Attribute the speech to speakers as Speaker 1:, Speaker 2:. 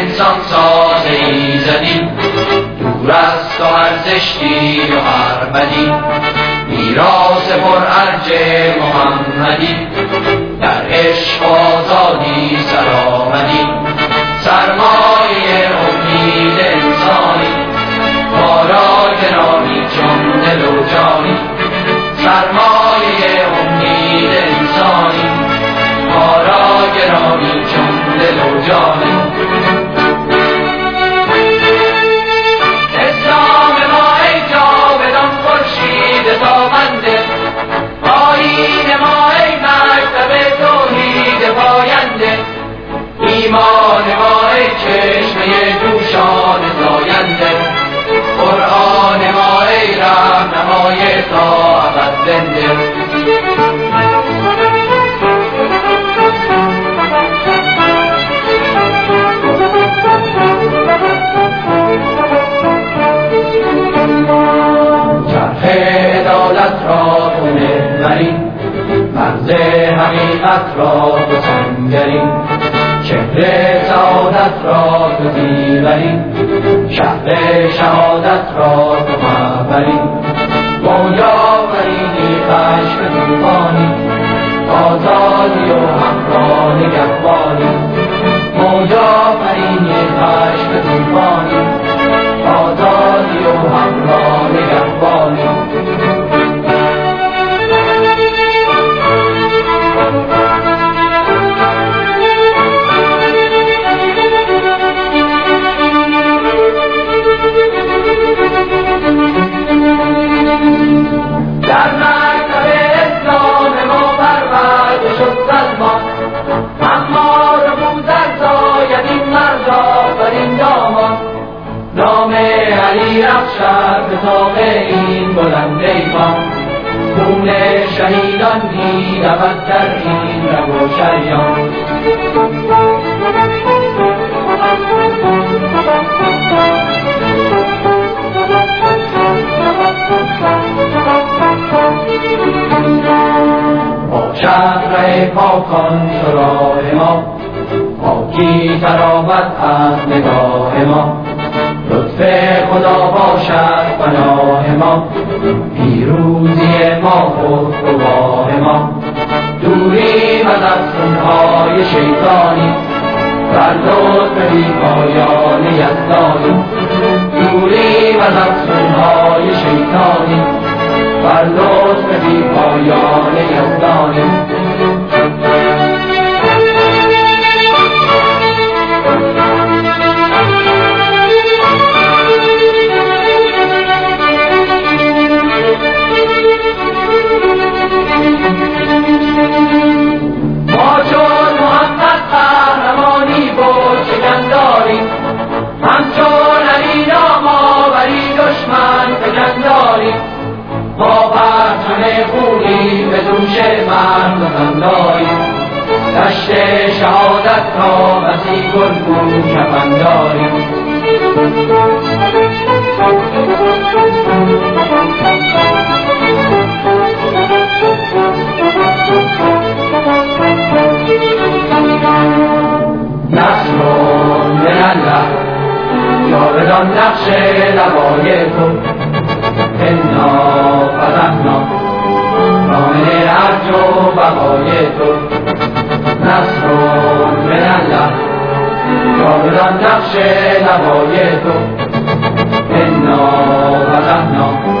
Speaker 1: انسان ساز زمین دور از تو هر زشتی و هر بدی. میراث پر ارج محمدی. در عشق آزادی تا ابد زنده عدالت را محوری مرز حقیقت را تو سنگری. چهره سعادت را تو زیوری شهر شهادت را تو خشم توفانی آزادی و همراه نگهبانی. رخشد به تاق این بلند ایوان خون شهیدان می رود در این رگ و شریان. ره پاکان چو راه ما پاکی تراوت از نگاه ما. لطف خدا باشد پناه ما. پیروزی ما خود گواه ما. دوریم از افسونهای شیطانی. بر بی پایان یزدانی. دوریم از افسونهای شیطانی. بر بی پایان یزدانی. شهادت را بسی گلگون کفن داریم نصر من الله جاودان نقش لوای تو انا فتحنا کامل ارج و بقای تو نصر من الله جاودان نقش لوای تو. انا و